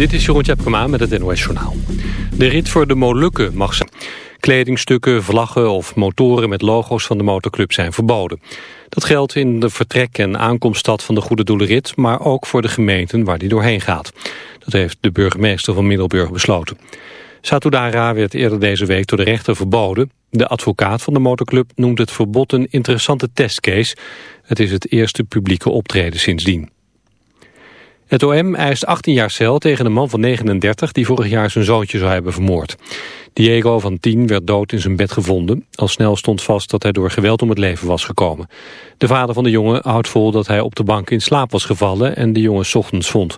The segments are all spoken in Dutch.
Dit is Jeroen Tjepkema met het NOS Journaal. De rit voor de Molukken mag zijn. Kledingstukken, vlaggen of motoren met logo's van de motorclub zijn verboden. Dat geldt in de vertrek- en aankomststad van de Goede Doelenrit... maar ook voor de gemeenten waar die doorheen gaat. Dat heeft de burgemeester van Middelburg besloten. Satudara werd eerder deze week door de rechter verboden. De advocaat van de motorclub noemt het verbod een interessante testcase. Het is het eerste publieke optreden sindsdien. Het OM eist 18 jaar cel tegen een man van 39 die vorig jaar zijn zoontje zou hebben vermoord. Diego van 10 werd dood in zijn bed gevonden. Al snel stond vast dat hij door geweld om het leven was gekomen. De vader van de jongen houdt vol dat hij op de bank in slaap was gevallen en de jongen ochtends vond.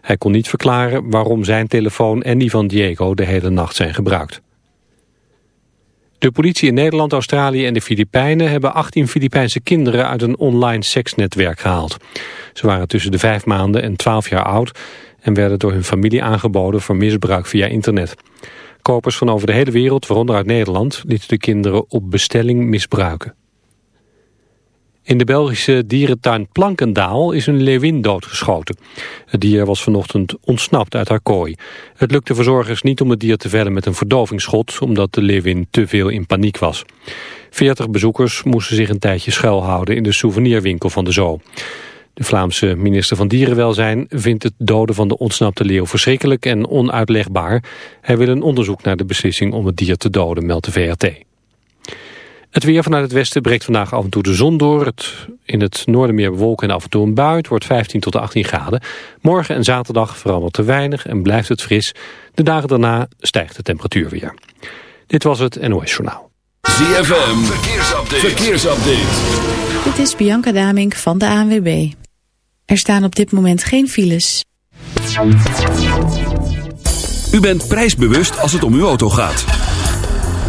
Hij kon niet verklaren waarom zijn telefoon en die van Diego de hele nacht zijn gebruikt. De politie in Nederland, Australië en de Filipijnen hebben 18 Filipijnse kinderen uit een online seksnetwerk gehaald. Ze waren tussen de 5 maanden en 12 jaar oud en werden door hun familie aangeboden voor misbruik via internet. Kopers van over de hele wereld, waaronder uit Nederland, lieten de kinderen op bestelling misbruiken. In de Belgische dierentuin Plankendaal is een leeuwin doodgeschoten. Het dier was vanochtend ontsnapt uit haar kooi. Het lukte verzorgers niet om het dier te vellen met een verdovingsschot... omdat de leeuwin te veel in paniek was. Veertig bezoekers moesten zich een tijdje schuilhouden... in de souvenirwinkel van de zoo. De Vlaamse minister van Dierenwelzijn vindt het doden van de ontsnapte leeuw verschrikkelijk en onuitlegbaar. Hij wil een onderzoek naar de beslissing om het dier te doden, meldt de VRT. Het weer vanuit het westen breekt vandaag af en toe de zon door. Het, in het noorden meer bewolken en af en toe een bui. Het wordt 15 tot 18 graden. Morgen en zaterdag verandert te weinig en blijft het fris. De dagen daarna stijgt de temperatuur weer. Dit was het NOS Journaal. ZFM, verkeersupdate. verkeersupdate. Dit is Bianca Damink van de ANWB. Er staan op dit moment geen files. U bent prijsbewust als het om uw auto gaat.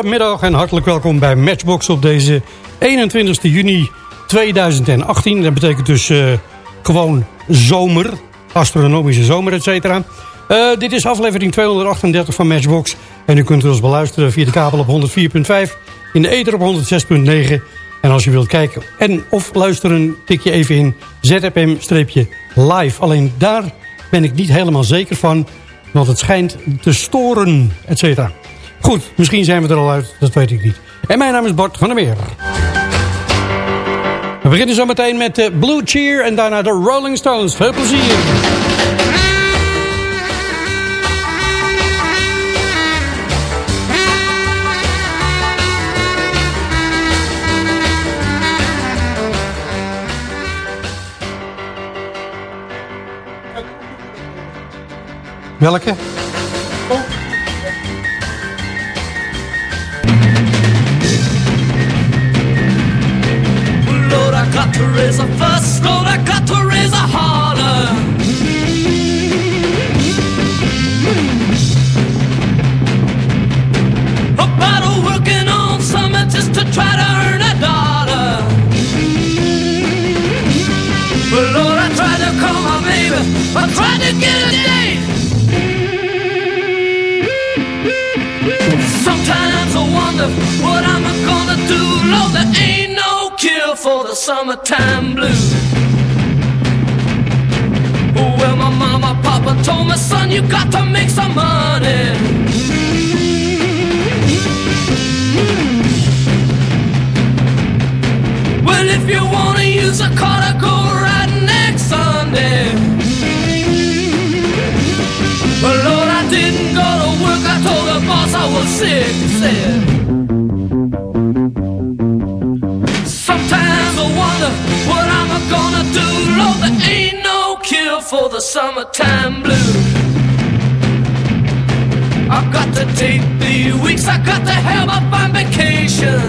Goedemiddag en hartelijk welkom bij Matchbox op deze 21 juni 2018. Dat betekent dus eh, gewoon zomer, astronomische zomer, et cetera. Eh, dit is aflevering 238 van Matchbox. En u kunt ons beluisteren via de kabel op 104.5, in de ether op 106.9. En als je wilt kijken en of luisteren, tik je even in ZFM-live. Alleen daar ben ik niet helemaal zeker van, want het schijnt te storen, et cetera. Goed, misschien zijn we er al uit, dat weet ik niet. En mijn naam is Bart van der Meer. We beginnen zo meteen met de Blue Cheer en daarna de Rolling Stones. Veel plezier! Welke? to raise a fuss. Lord, I got to raise a holler. A About working on summer just to try to earn a dollar. But Lord, I tried to call my baby. I tried to get a date. Sometimes I wonder what I'm gonna do, Lord, there ain't cure for the summertime blues. Well, my mama, papa told me, son, you got to make some money. Well, if you wanna use a car to go right next Sunday. Well, Lord, I didn't go to work. I told the boss I was sick. Said. For the summertime blues. I've got to take the weeks. I got to have a fine vacation.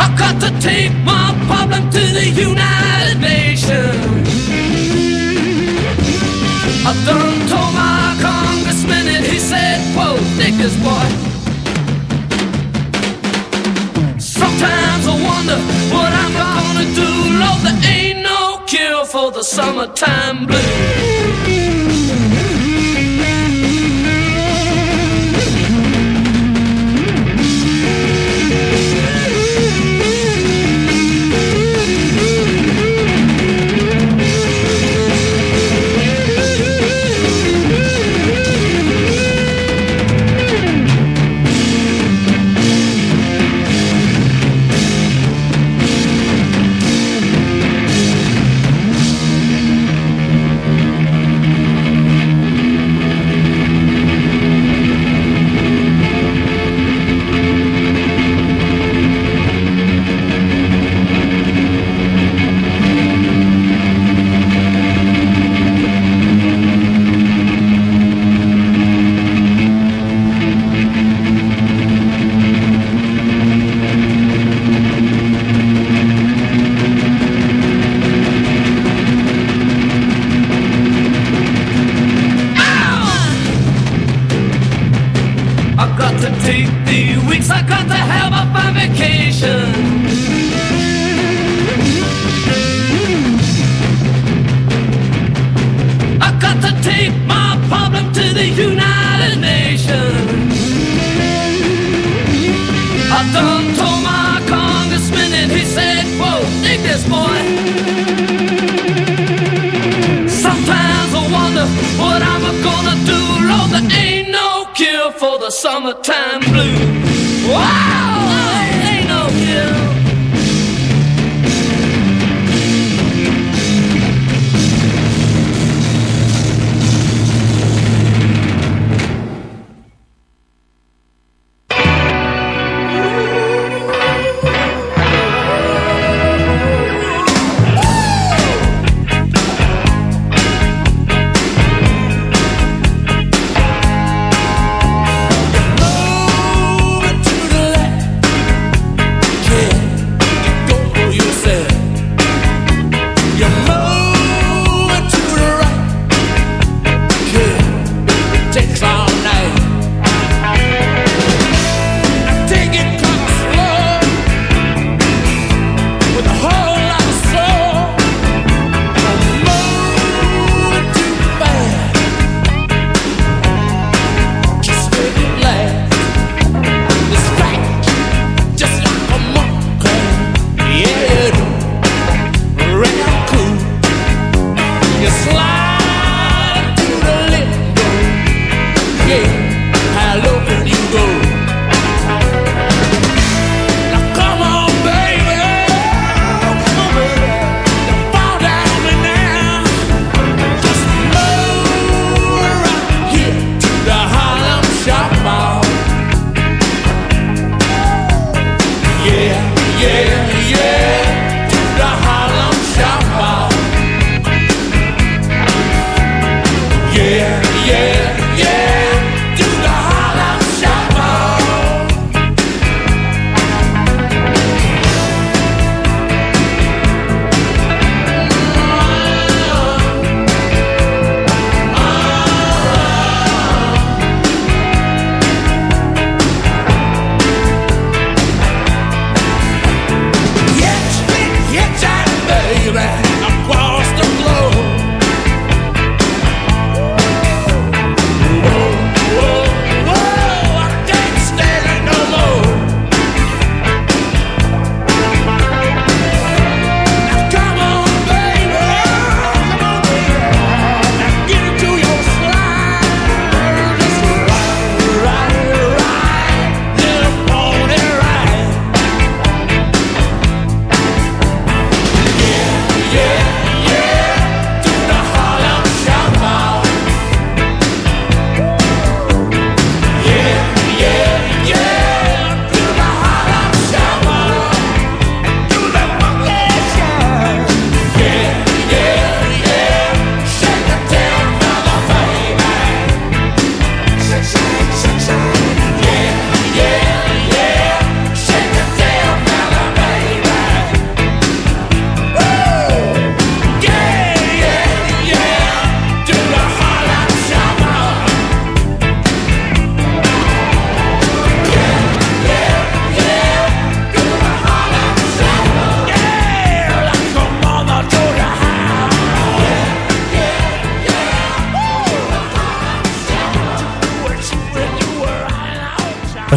I got to take my problem to the United Nations. I done told my congressman and he said, quote, Dickus boy. Sometimes ain't no cure for the summertime blues. Summertime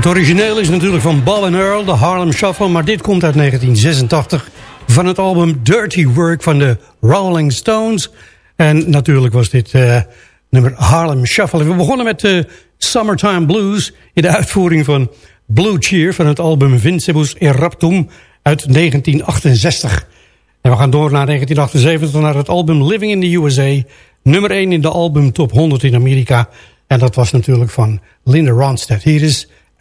Het origineel is natuurlijk van and Earl, de Harlem Shuffle... maar dit komt uit 1986 van het album Dirty Work van de Rolling Stones. En natuurlijk was dit uh, nummer Harlem Shuffle. We begonnen met de Summertime Blues in de uitvoering van Blue Cheer... van het album Vincebus Eraptum uit 1968. En we gaan door naar 1978 naar het album Living in the USA... nummer 1 in de album Top 100 in Amerika... En dat was natuurlijk van Linda Ronstadt. Hier is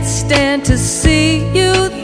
can't stand to see you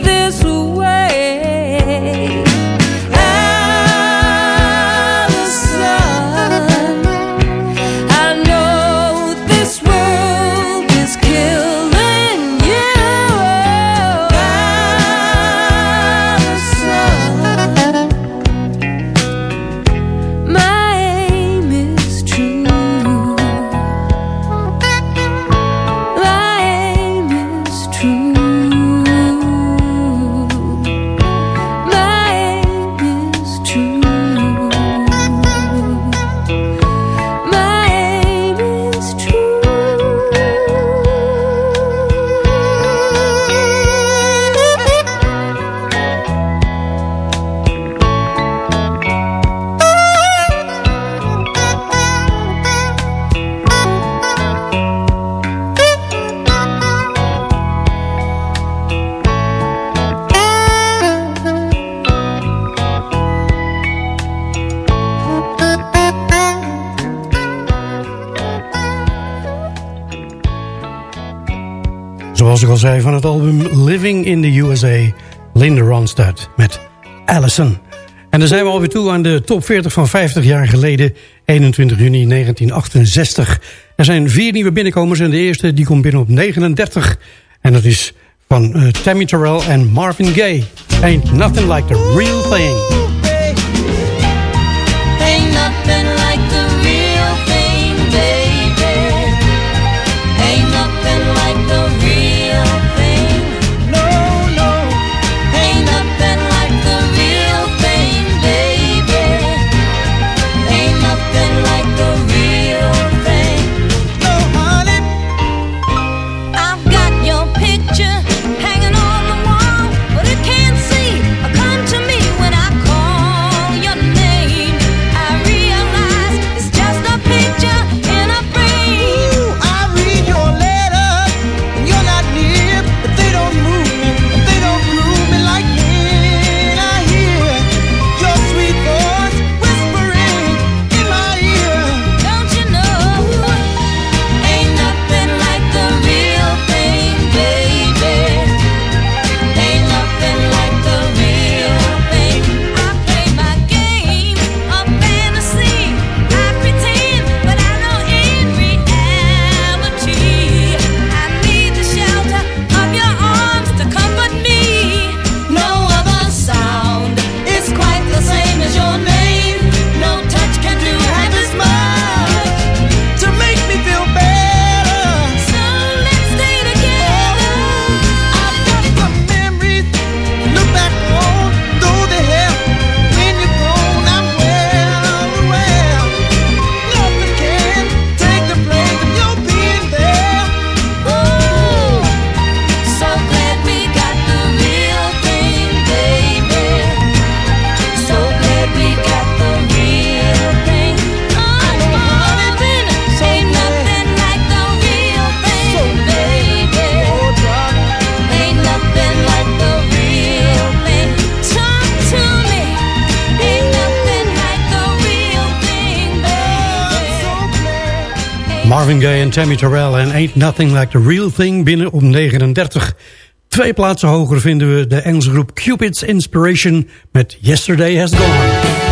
Zoals ik al zei van het album Living in the USA, Linda Ronstadt met Allison. En dan zijn we alweer toe aan de top 40 van 50 jaar geleden, 21 juni 1968. Er zijn vier nieuwe binnenkomers en de eerste die komt binnen op 39. En dat is van eh, Tammy Terrell en Marvin Gaye. Ain't nothing like the real thing. Marvin Gaye en Tammy Terrell en Ain't Nothing Like the Real Thing binnen op 39. Twee plaatsen hoger vinden we de Engelse groep Cupid's Inspiration met Yesterday Has Gone.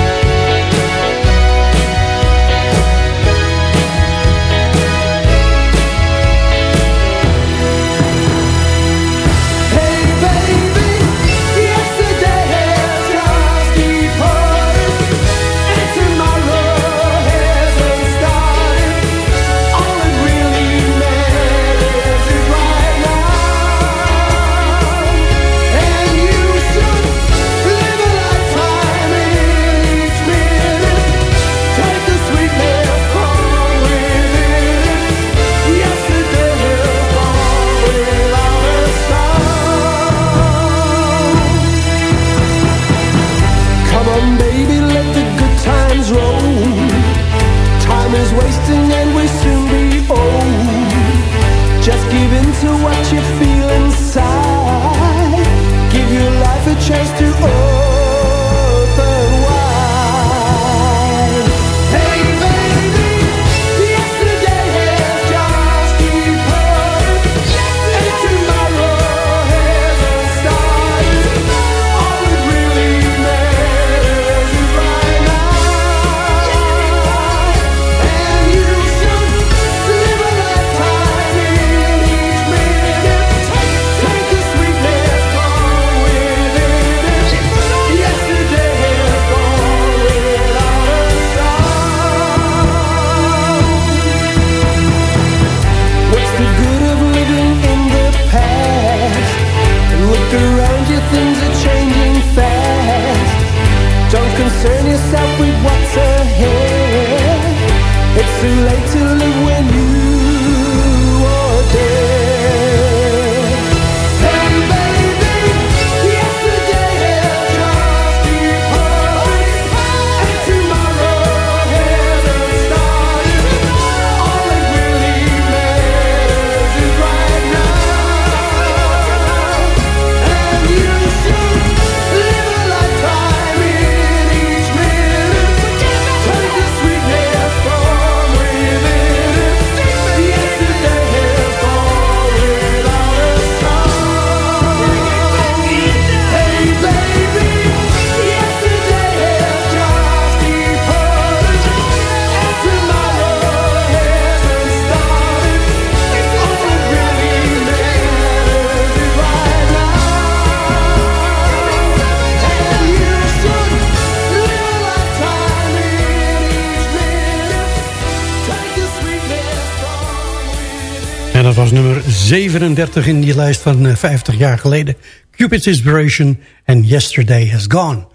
37 in die lijst van 50 eh, jaar geleden. Cupid's Inspiration and Yesterday Has Gone.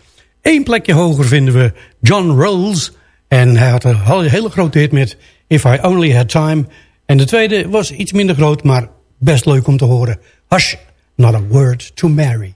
Eén plekje hoger vinden we John Rolls. En hij had een hele grote hit met If I Only Had Time. En de tweede was iets minder groot, maar best leuk om te horen. Hush, not a word to Mary.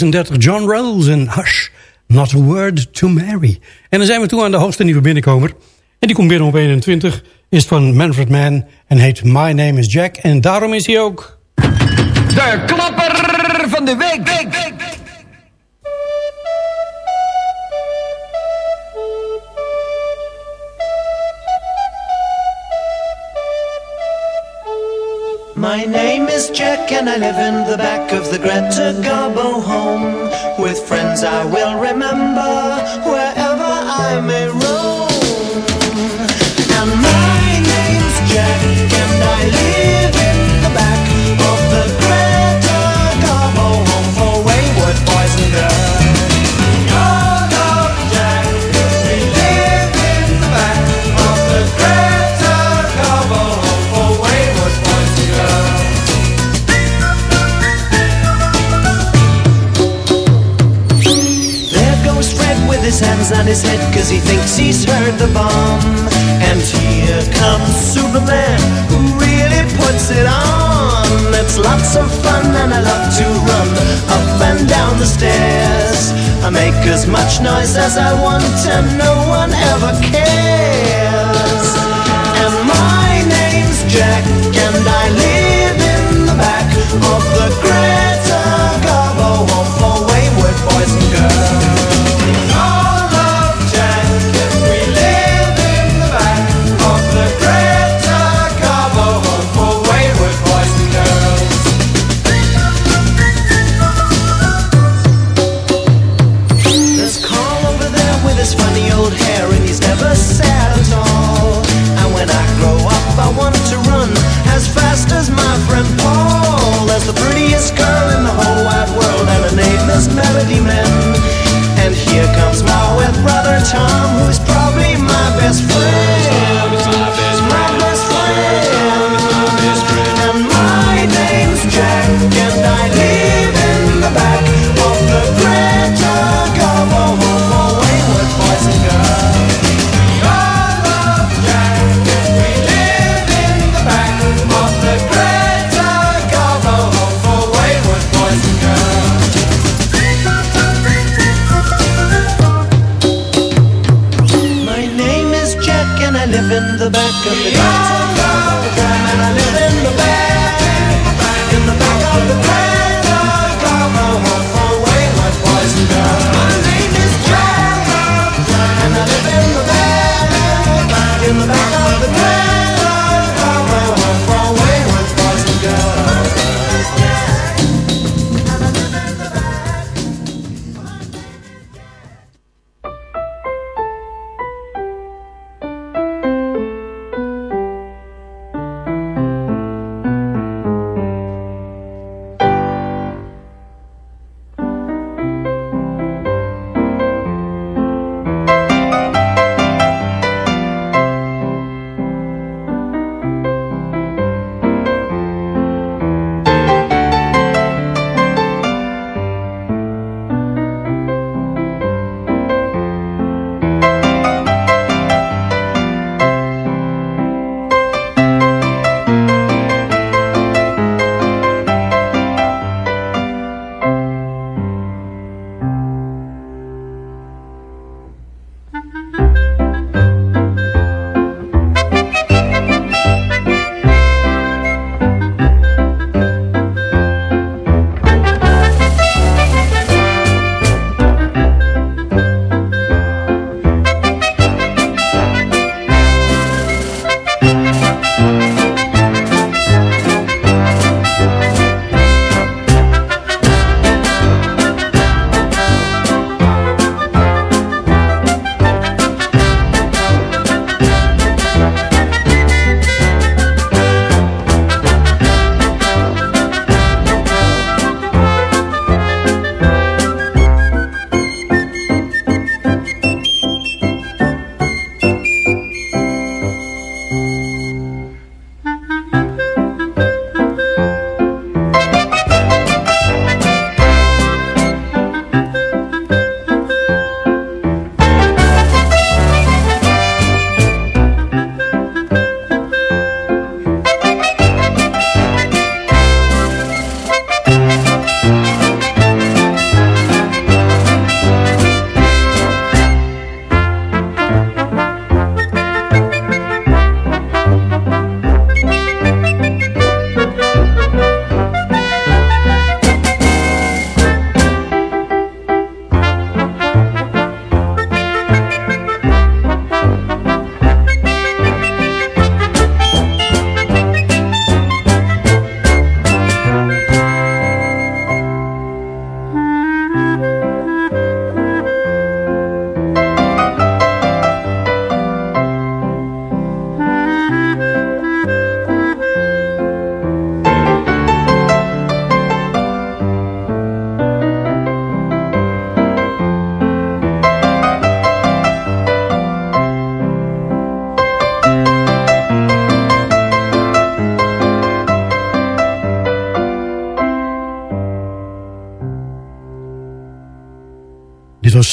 36 John Rolls en Hush, Not a Word to Mary. En dan zijn we toe aan de hoogste nieuwe binnenkomer. En die komt binnen op 21, is van Manfred Mann en heet My Name is Jack. En daarom is hij ook... De klapper van de week. week, week. I live in the back of the Greta Garbo home. With friends I will remember wherever I may roam his head Cause he thinks he's heard the bomb. And here comes Superman Who really puts it on. It's lots of fun and I love to run Up and down the stairs. I make as much noise as I want And no one ever cares. And my name's Jack And I live in the back Of the Greta And here comes my wet brother Tom, who's probably my best friend.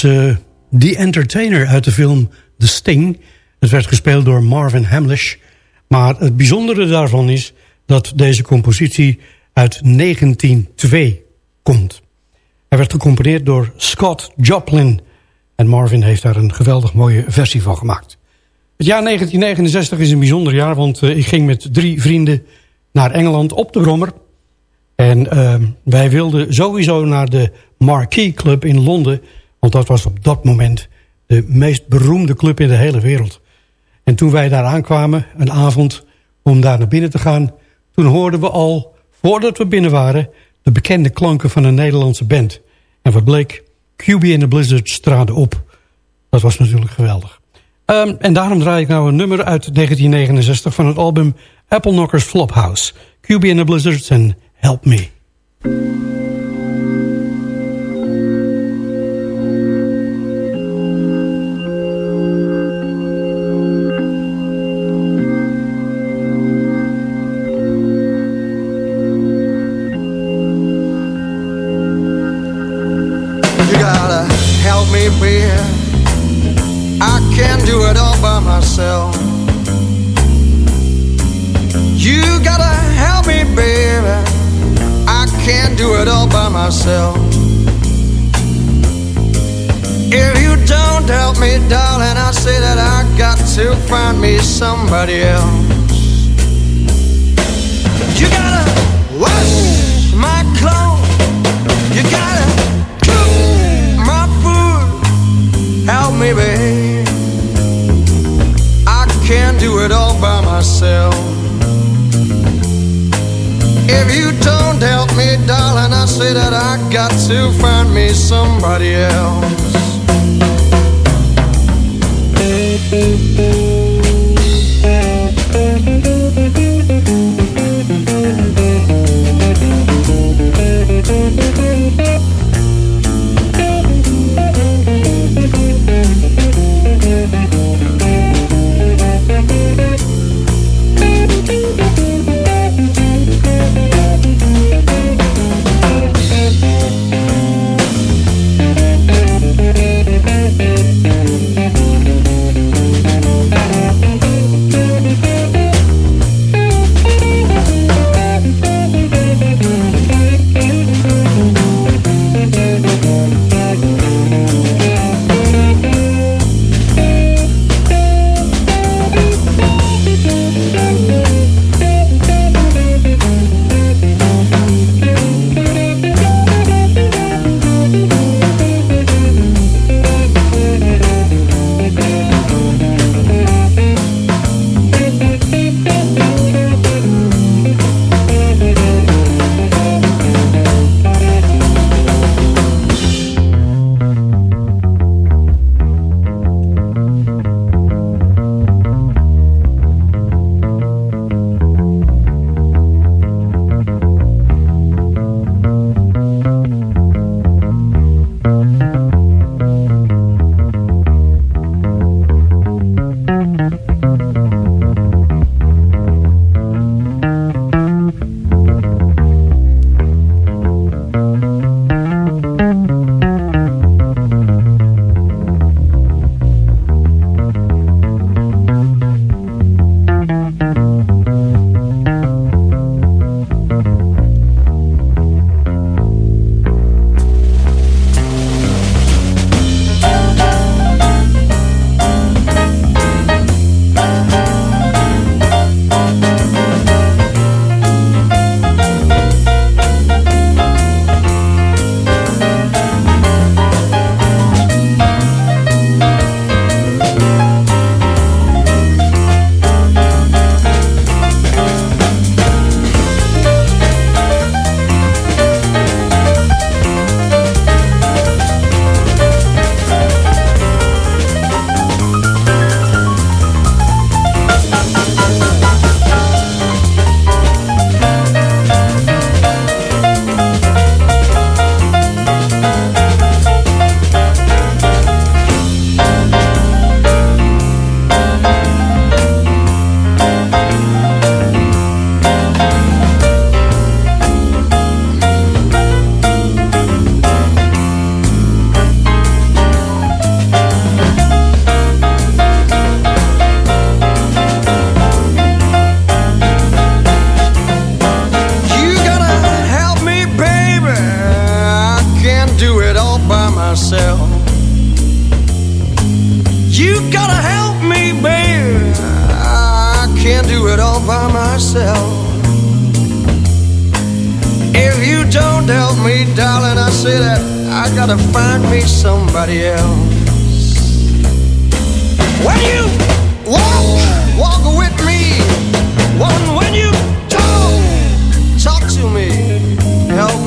Was uh, The Entertainer uit de film The Sting. Het werd gespeeld door Marvin Hamlish. Maar het bijzondere daarvan is dat deze compositie uit 1902 komt. Hij werd gecomponeerd door Scott Joplin. En Marvin heeft daar een geweldig mooie versie van gemaakt. Het jaar 1969 is een bijzonder jaar, want uh, ik ging met drie vrienden naar Engeland op de Brommer. En uh, wij wilden sowieso naar de Marquee Club in Londen. Want dat was op dat moment de meest beroemde club in de hele wereld. En toen wij daar aankwamen, een avond om daar naar binnen te gaan... toen hoorden we al, voordat we binnen waren... de bekende klanken van een Nederlandse band. En wat bleek, QB en the Blizzards traden op. Dat was natuurlijk geweldig. Um, en daarom draai ik nou een nummer uit 1969 van het album Apple Knockers Flophouse. QB and the Blizzards en Help Me. Me, darling, I say that I got to find me somebody else.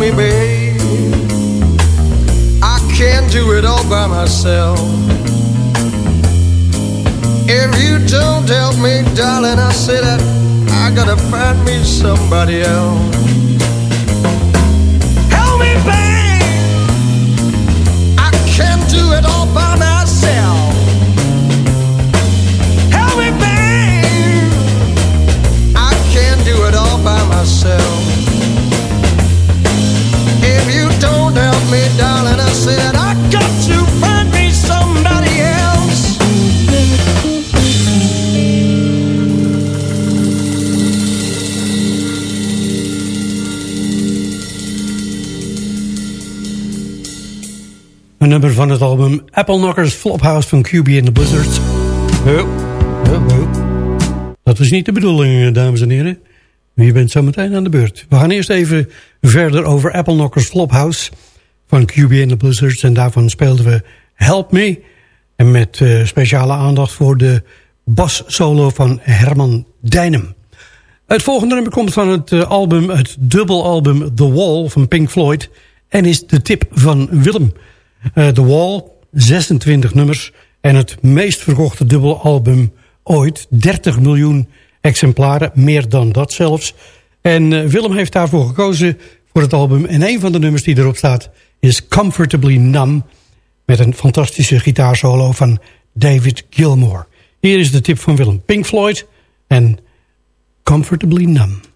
Me, babe. I can't do it all by myself. If you don't help me, darling, I say that I gotta find me somebody else. Help me, babe. Nummer van het album Apple Knockers Flophouse van QB and the Blizzards. Dat was niet de bedoeling, eh, dames en heren. Je bent zo meteen aan de beurt. We gaan eerst even verder over Apple Knockers Flophouse van QB and the Blizzards. En daarvan speelden we Help Me. En met eh, speciale aandacht voor de bassolo van Herman Dijnem. Het volgende nummer komt van het eh, album, het dubbelalbum The Wall van Pink Floyd. En is de tip van Willem. Eh, The Wall, 26 nummers. En het meest verkochte dubbelalbum ooit. 30 miljoen exemplaren, meer dan dat zelfs. En eh, Willem heeft daarvoor gekozen voor het album. En een van de nummers die erop staat is Comfortably Numb. Met een fantastische gitaarsolo van David Gilmour. Hier is de tip van Willem. Pink Floyd en Comfortably Numb.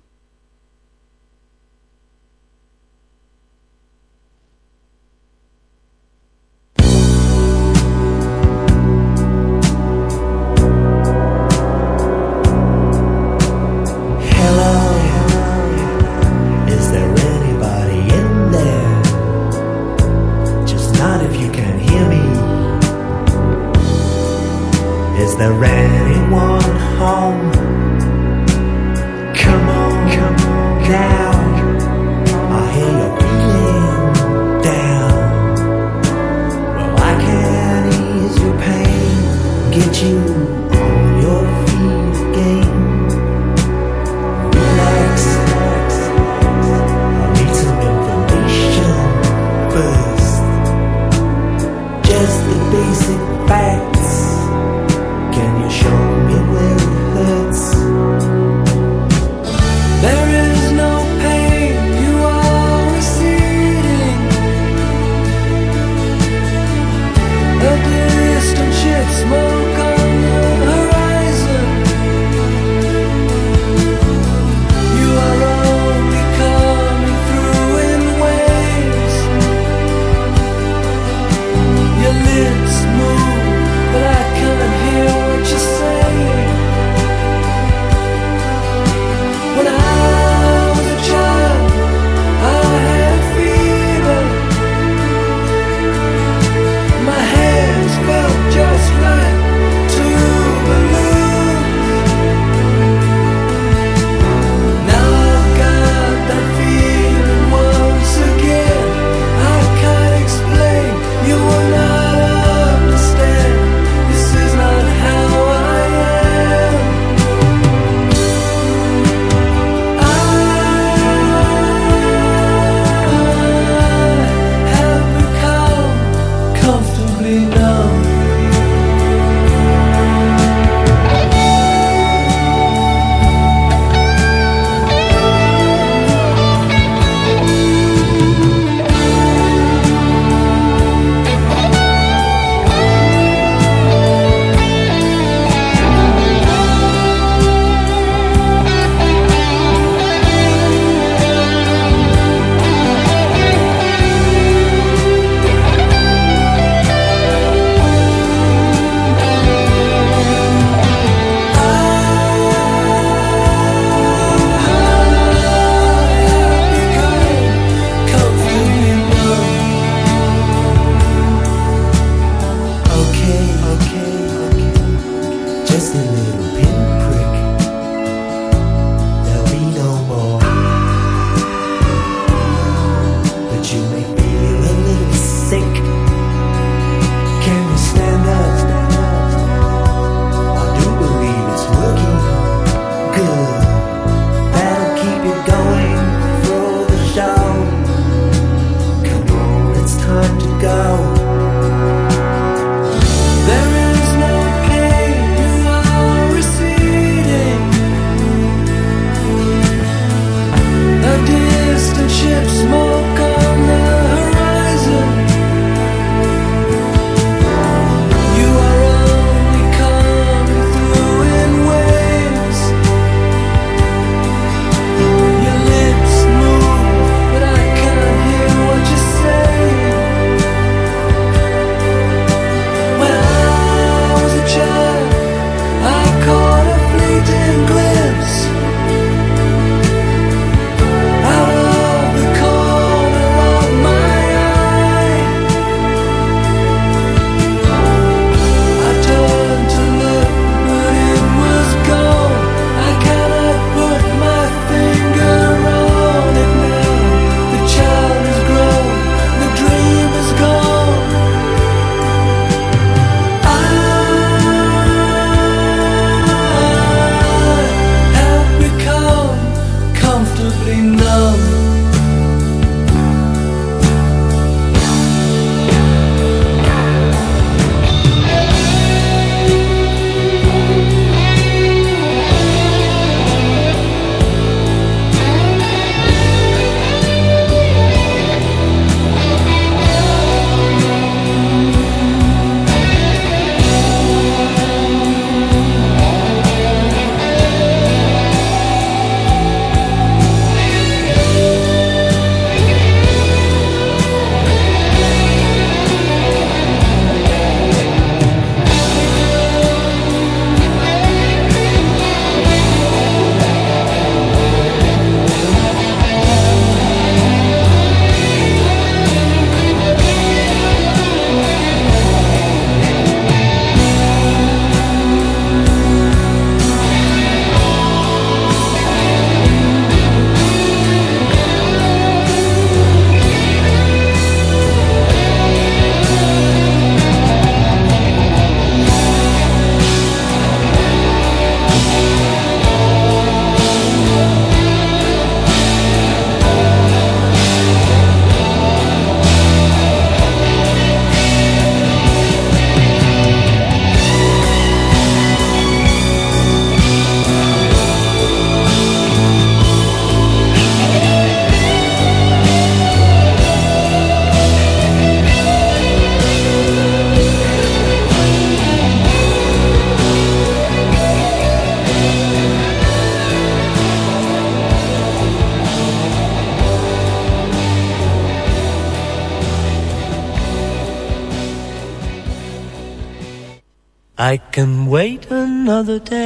The day.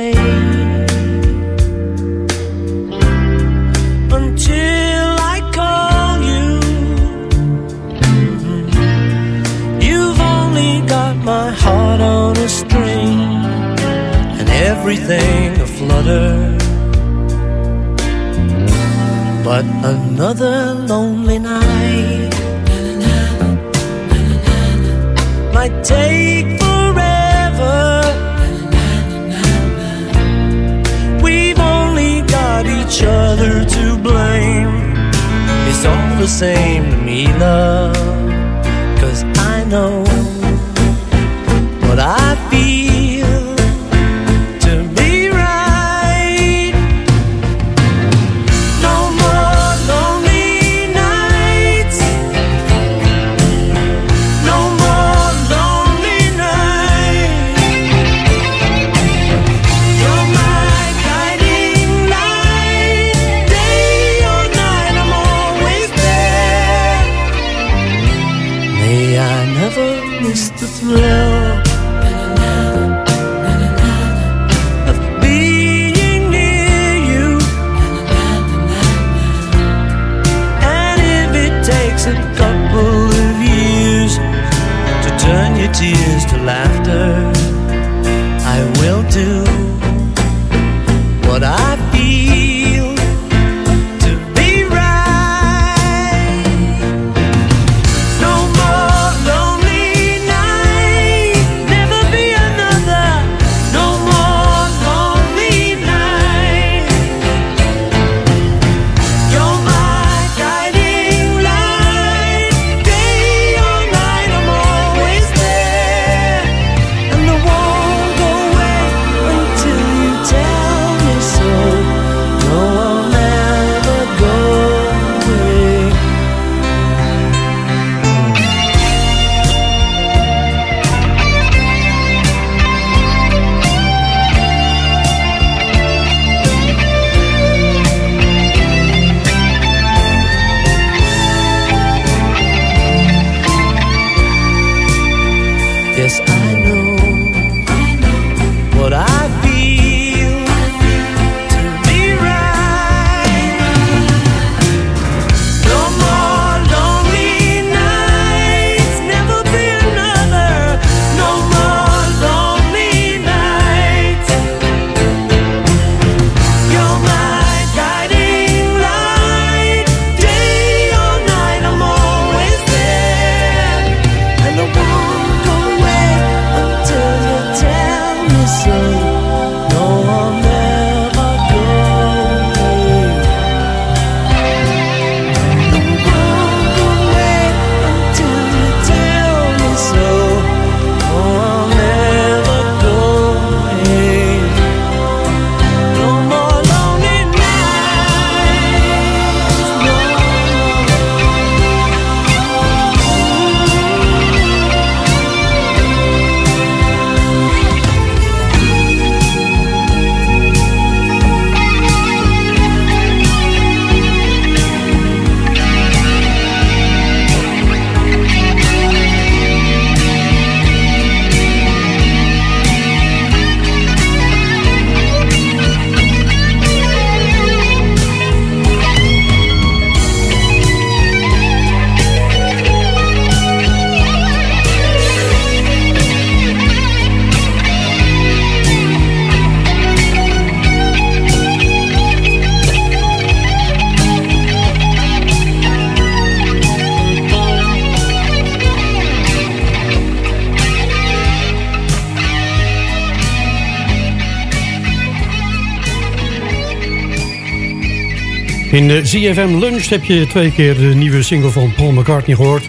ZFM Lunch heb je twee keer de nieuwe single van Paul McCartney gehoord.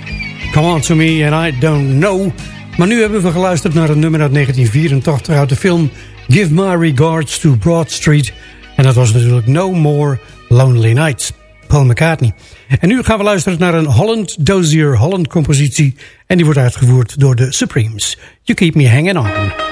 Come on to me and I don't know. Maar nu hebben we geluisterd naar een nummer uit 1984 uit de film Give My Regards to Broad Street. En dat was natuurlijk No More Lonely Nights. Paul McCartney. En nu gaan we luisteren naar een Holland Dozier Holland compositie. En die wordt uitgevoerd door de Supremes. You Keep Me Hanging On.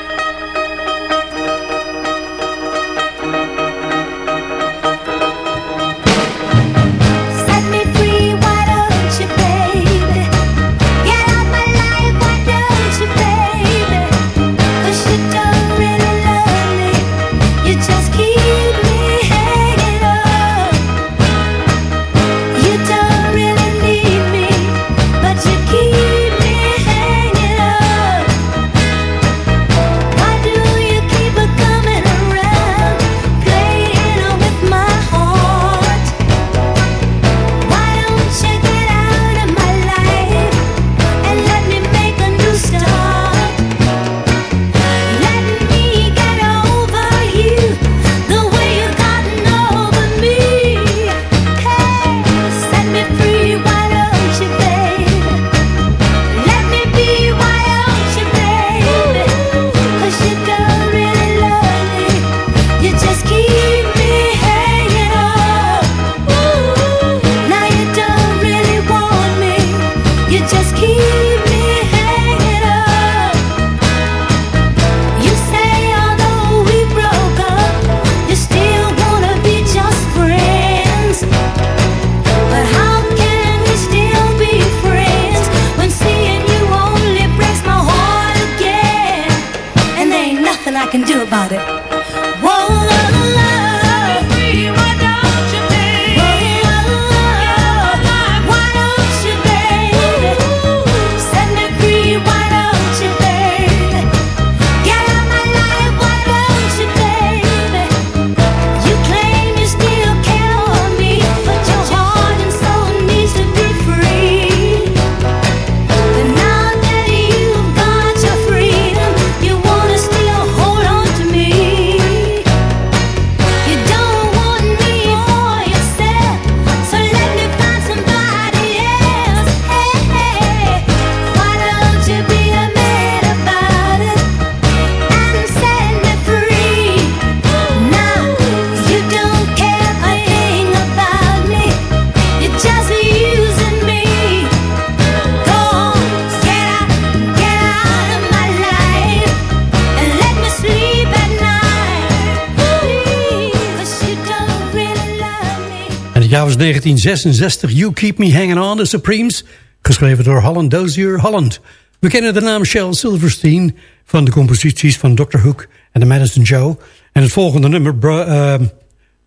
Jaar was 1966. You Keep Me Hanging On, The Supremes. Geschreven door Holland Dozier Holland. We kennen de naam Shel Silverstein van de composities van Dr. Hook en de Madison Joe. En het volgende nummer, uh,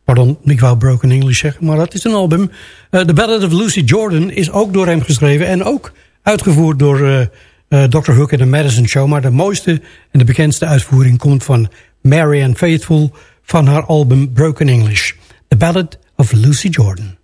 pardon, ik wou Broken English zeggen, maar dat is een album. Uh, The Ballad of Lucy Jordan is ook door hem geschreven en ook uitgevoerd door uh, Dr. Hook en de Madison Show. Maar de mooiste en de bekendste uitvoering komt van Mary Faithful van haar album Broken English. The Ballad of Lucy Jordan.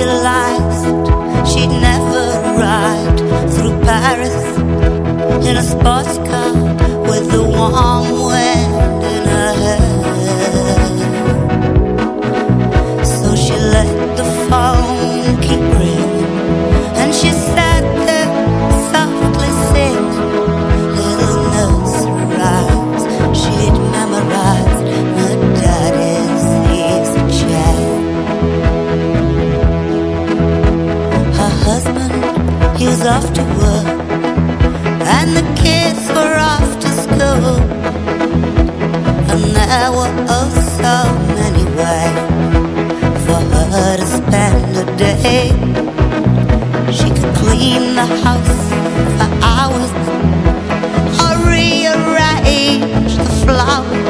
Realized she'd never ride through Paris in a sports car with the warm wind ways for her to spend a day. She could clean the house for hours or rearrange the flowers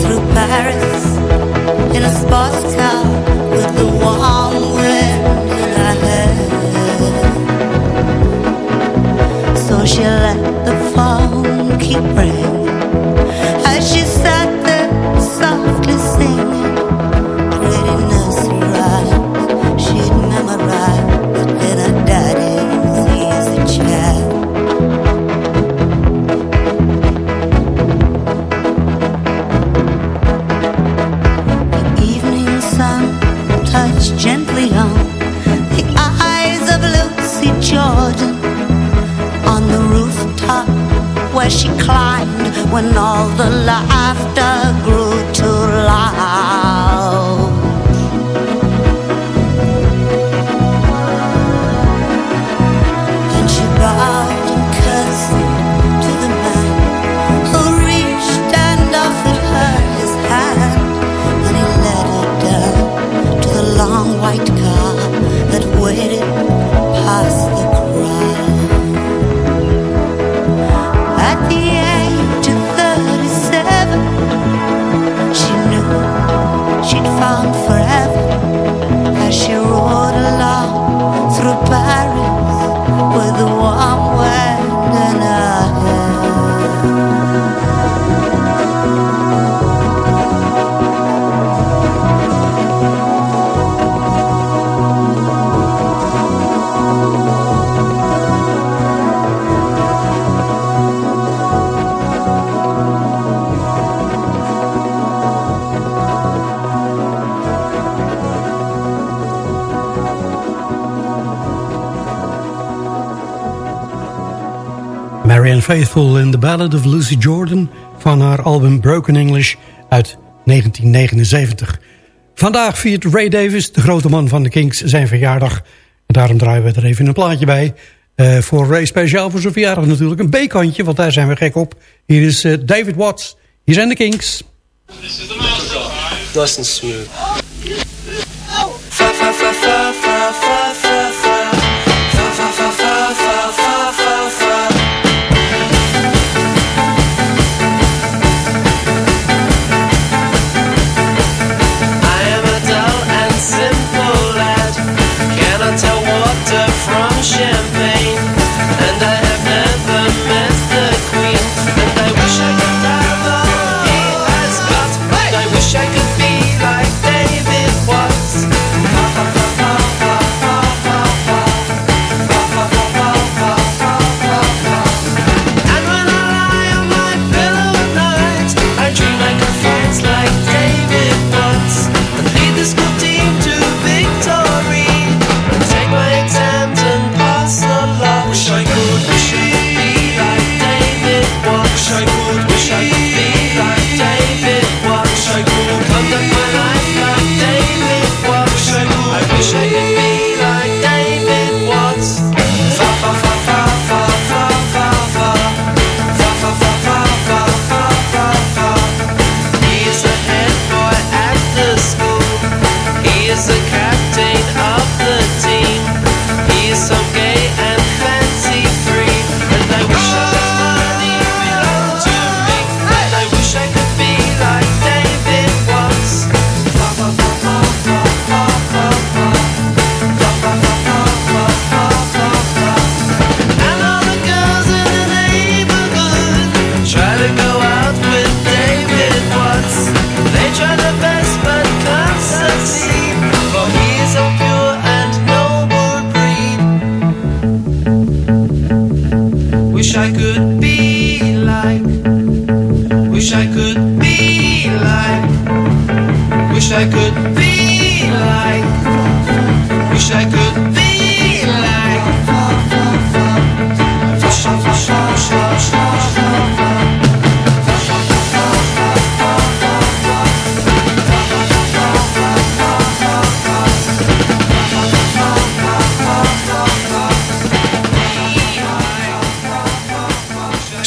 through Paris in a sports car with the warm wind in her hair. So she let the phone keep ringing where she climbed when all the laughter grew too loud. Faithful in The Ballad of Lucy Jordan... van haar album Broken English uit 1979. Vandaag viert Ray Davis, de grote man van de Kings, zijn verjaardag. En daarom draaien we er even een plaatje bij. Eh, voor Ray speciaal voor zijn verjaardag natuurlijk. Een B-kantje, want daar zijn we gek op. Hier is eh, David Watts. Hier zijn de Kings. Nice and smooth.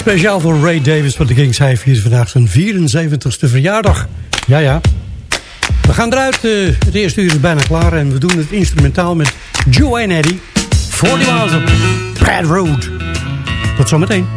Speciaal voor Ray Davis van de Kings. Hij viert vandaag zijn 74ste verjaardag. Ja, ja. We gaan eruit. eh, het eerste uur is bijna klaar. En we doen het instrumentaal met Joe en Eddie. 40 miles op Brad Road. Tot zometeen.